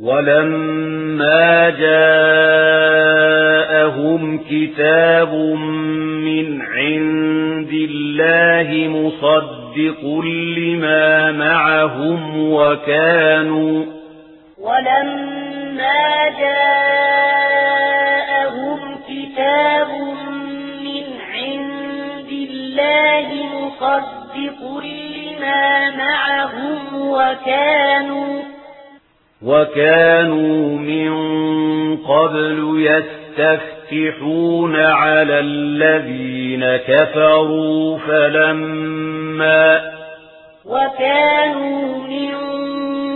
ولما جاءهم كتاب من عند الله مصدق لما معهم وكانوا ولما جاءهم كتاب من عند الله مصدق لما معهم وكانوا وَكَانُوا مِن قَبْلُ يَسْتَفْتِحُونَ عَلَى الَّذِينَ كَفَرُوا فَلَمَّا وَكَانُوا مِن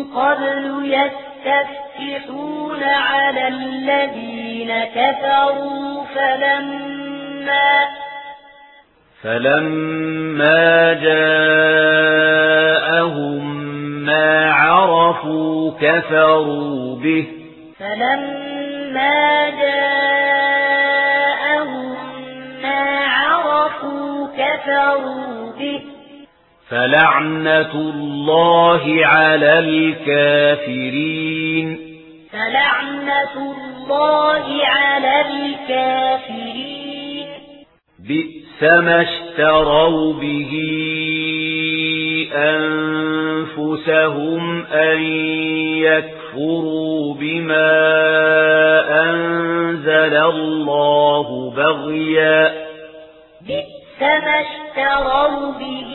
قَبْلُ يَسْتَفْتِحُونَ عَلَى الَّذِينَ كَفَرُوا فَلَمَّا فَلَمَّا جَاءَهُم مَّا عَرَفُوا كفروا به. فلما جاءهم ما عرفوا كفروا به. فلعنة الله على الكافرين. فلعنة الله على الكافرين. بئس ما اشتروا به أَنفُسَهُمْ. أنفسهم أن يكفروا بما أنزل الله بغيا. بئس ما اشتروا به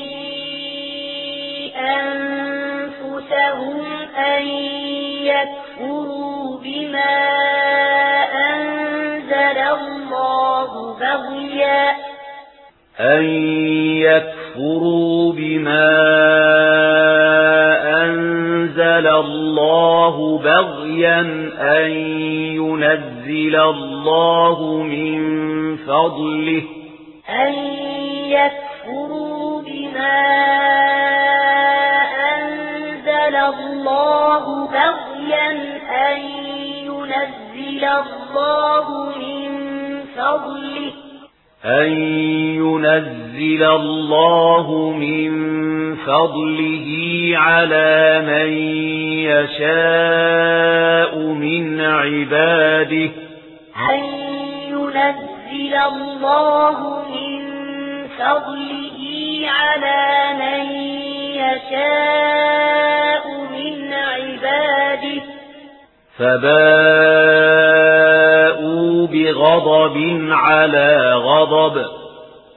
أنفسهم أن يكفروا بما أنزل الله بغيا. أن يكفروا بما أنزل الله بغيا أن ينزل الله من فضله. أن يكفروا بما أنزل الله بغيا أن ينزل الله من فضله. أن ينزل الله من فضله على من يشاء من عباده أن ينزل الله من فضله على من يشاء من عباده فبارك بغضب على غضب.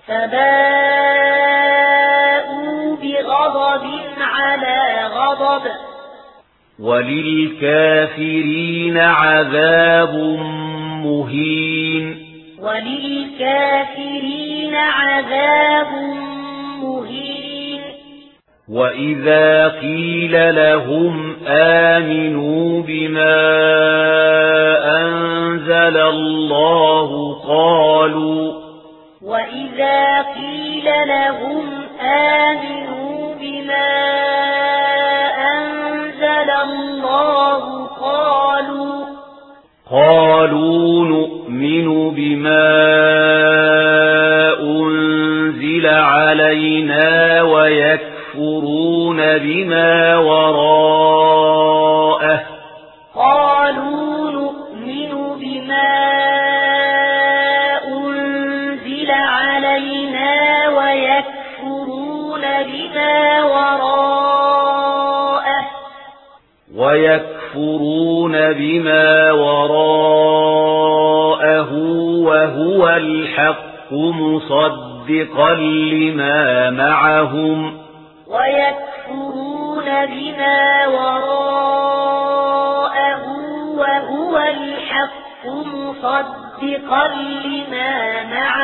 فباءوا بغضب على غضب. وللكافرين عذاب مهين. وللكافرين عذاب مهين. وإذا قيل لهم آمنوا بما أنزل قَالَ اللَّهُ قَالُوا. وَإِذَا قِيلَ لَهُمْ آمِنُوا بِمَا أَنزَلَ اللَّهُ قَالُوا. قَالُوا نُؤْمِنُ بِمَا أُنزِلَ عَلَيْنَا وَيَكْفُرُونَ بِمَا وَرَاءَ وَيَكْفُرُونَ بِمَا وَرَاءَهُ وَهُوَ الْحَقُّ مُصَدِّقًا لِمَا مَعَهُمْ وَيَكْفُرُونَ بِمَا وَرَاءَهُ وَهُوَ الْحَقُّ مُصَدِّقًا لِمَا مَعَهُمْ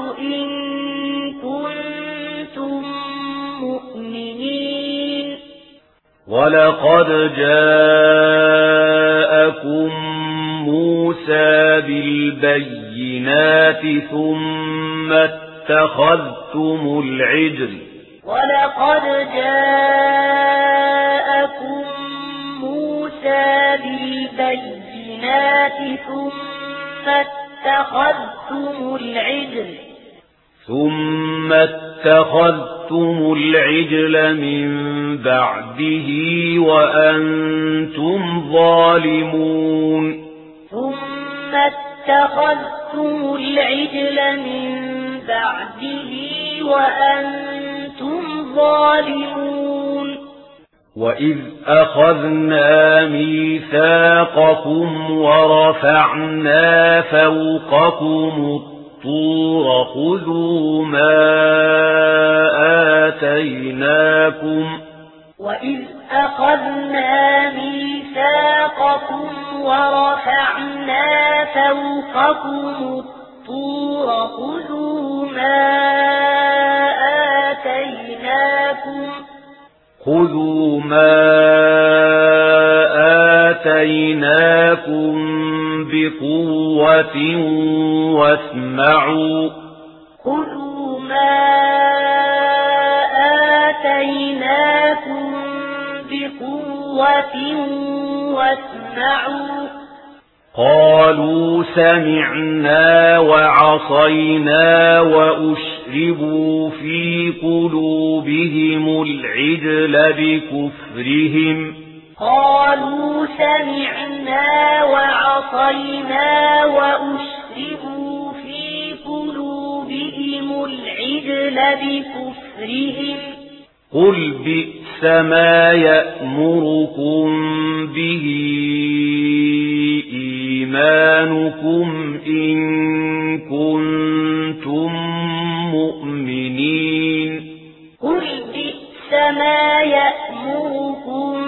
وَلَقَدْ جَاءَكُمْ مُوسَى بِالْبَيِّنَاتِ ثُمَّ اتَّخَذْتُمُ الْعِجْلَ وَلَقَدْ جَاءَكُمْ مُوسَى بِالْبَيِّنَاتِ ثُمَّ اتَّخَذْتُمُ الْعِجْلَ ثُمَّ اتَّخَذْتُمُ اتخذتم العجل من بعده وأنتم ظالمون ثم اتخذتم العجل من بعده وأنتم ظالمون وَإِذْ أَخَذْنَا مِيثَاقَكُمْ وَرَفَعْنَا فَوْقَكُمُ الطَّيْرَ الطور خذوا ما آتيناكم وإذ أخذنا ميثاقكم ورفعنا فوقكم الطور خذوا ما آتيناكم خذوا ما آتيناكم بِقُوَّةٍ وَاسْمَعُوا خُذُوا مَا آتَيْنَاكُمْ بِقُوَّةٍ وَاسْمَعُوا قَالُوا سَمِعْنَا وَعَصَيْنَا وَأُشْرِبُوا فِي قُلُوبِهِمُ الْعِجْلَ بِكُفْرِهِمْ. قَالُوا سَمِعْنَا وعصينا وأشربوا في قلوبهم العجل بكفرهم قل بئس ما يأمركم به إيمانكم إن كنتم مؤمنين قل بئس ما يأمركم